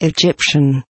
Egyptian